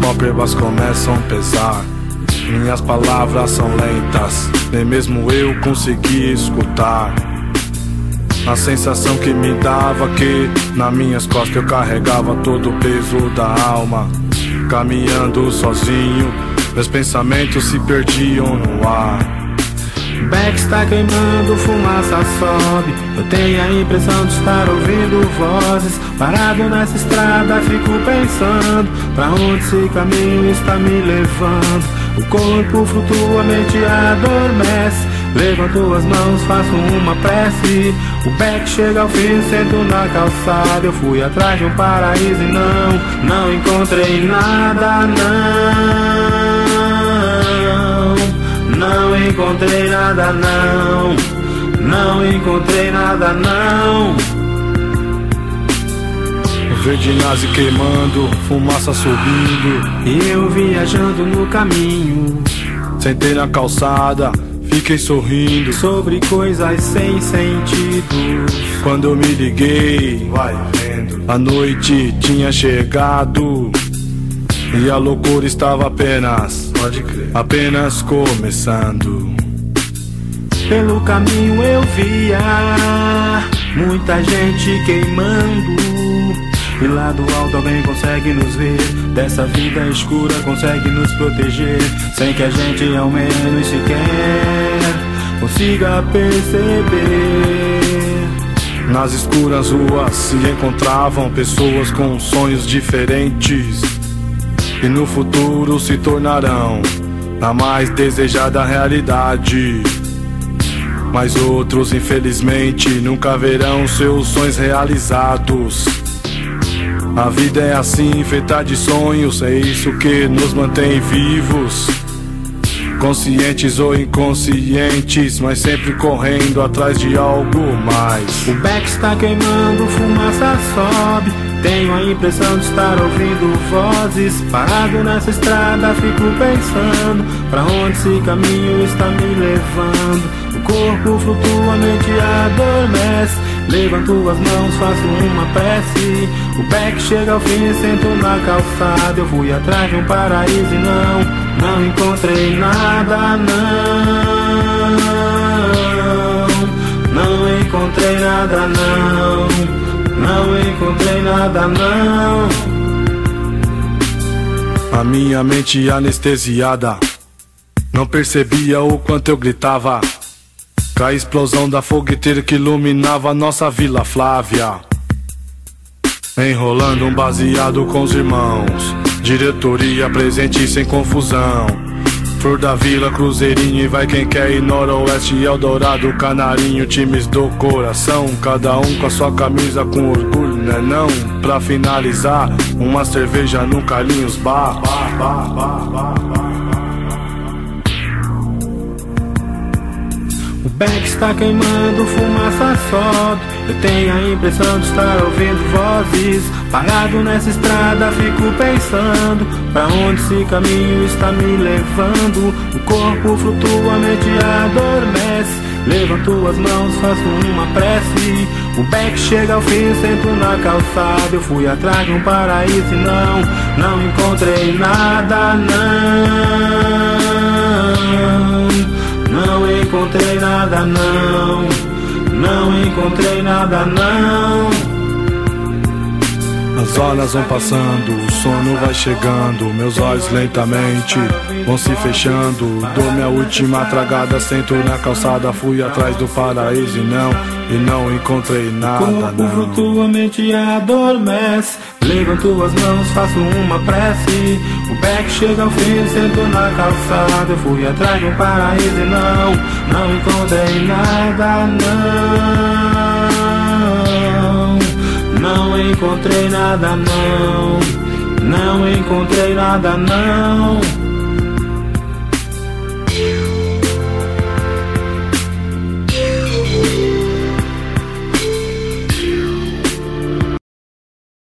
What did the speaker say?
pálpebras começam a pesar. Minhas palavras são lentas, nem mesmo eu consegui escutar. A sensação que me dava que nas minhas costas eu carregava todo o peso da alma. Caminhando sozinho, meus pensamentos se perdiam no ar. Back está queimando, fumaça sobe. Eu tenho a impressão de estar ouvindo vozes. Parado nessa estrada, fico pensando: pra onde esse caminho está me levando? O corpo flutua, a mente adormece. Levanto as mãos, faço uma prece. O back chega ao fim, sento na calçada. Eu fui atrás de um paraíso e não, não encontrei nada, não. Não encontrei nada, não. Não encontrei nada, não. Verde nazi queimando, fumaça subindo. E eu viajando no caminho. Sentei na calçada, fiquei sorrindo. Sobre coisas sem sentido. Quando eu me liguei, vai vendo. A noite tinha chegado. E a loucura estava apenas, pode crer, apenas começando. Pelo caminho eu via muita gente queimando. E lá do alto alguém consegue nos ver. Dessa vida escura consegue nos proteger. Sem que a gente ao menos sequer Consiga perceber. Nas escuras ruas se encontravam pessoas com sonhos diferentes E no futuro se tornarão a mais desejada realidade mas outros, infelizmente, nunca verão seus sonhos realizados. A vida é assim, feita de sonhos, é isso que nos mantém vivos. Conscientes ou inconscientes, mas sempre correndo atrás de algo mais. O back está queimando, fumaça sobe. Tenho a impressão de estar ouvindo vozes. Parado nessa estrada, fico pensando: pra onde esse caminho está me levando? O corpo flutua, a mente adormece. Levanto as mãos, faço uma prece. O back chega ao fim, sento na calçada. Eu fui atrás de um paraíso e não, não encontrei nada, não. Não encontrei nada, não. Não encontrei nada, não. A minha mente anestesiada. Não percebia o quanto eu gritava. Com a explosão da fogueteira que iluminava nossa Vila Flávia. Enrolando um baseado com os irmãos. Diretoria presente sem confusão. Flor da Vila, Cruzeirinho e vai quem quer ir Noroeste, Eldorado, Canarinho, times do coração. Cada um com a sua camisa com orgulho, né não? Pra finalizar, uma cerveja no Carlinhos Bar. bar, bar, bar, back está queimando, fumaça sobe. Eu tenho a impressão de estar ouvindo vozes. Parado nessa estrada, fico pensando: pra onde esse caminho está me levando? O corpo flutua, a mente adormece. Levanto as mãos, faço uma prece. O back chega ao fim, sento na calçada. Eu fui atrás de um paraíso e não, não encontrei nada, não. Não encontrei nada não, não encontrei nada não. As horas vão passando, o sono vai chegando, meus olhos lentamente vão se fechando. Dou minha última tragada, sento na calçada, fui atrás do paraíso e não, e não encontrei nada. O corpo flutua, mente adormece. Levanto as mãos, faço uma prece. O back chega ao fim, sento na calçada. Eu fui atrás um paraíso e não, não encontrei nada, não. Não encontrei nada, não. Não encontrei nada, não.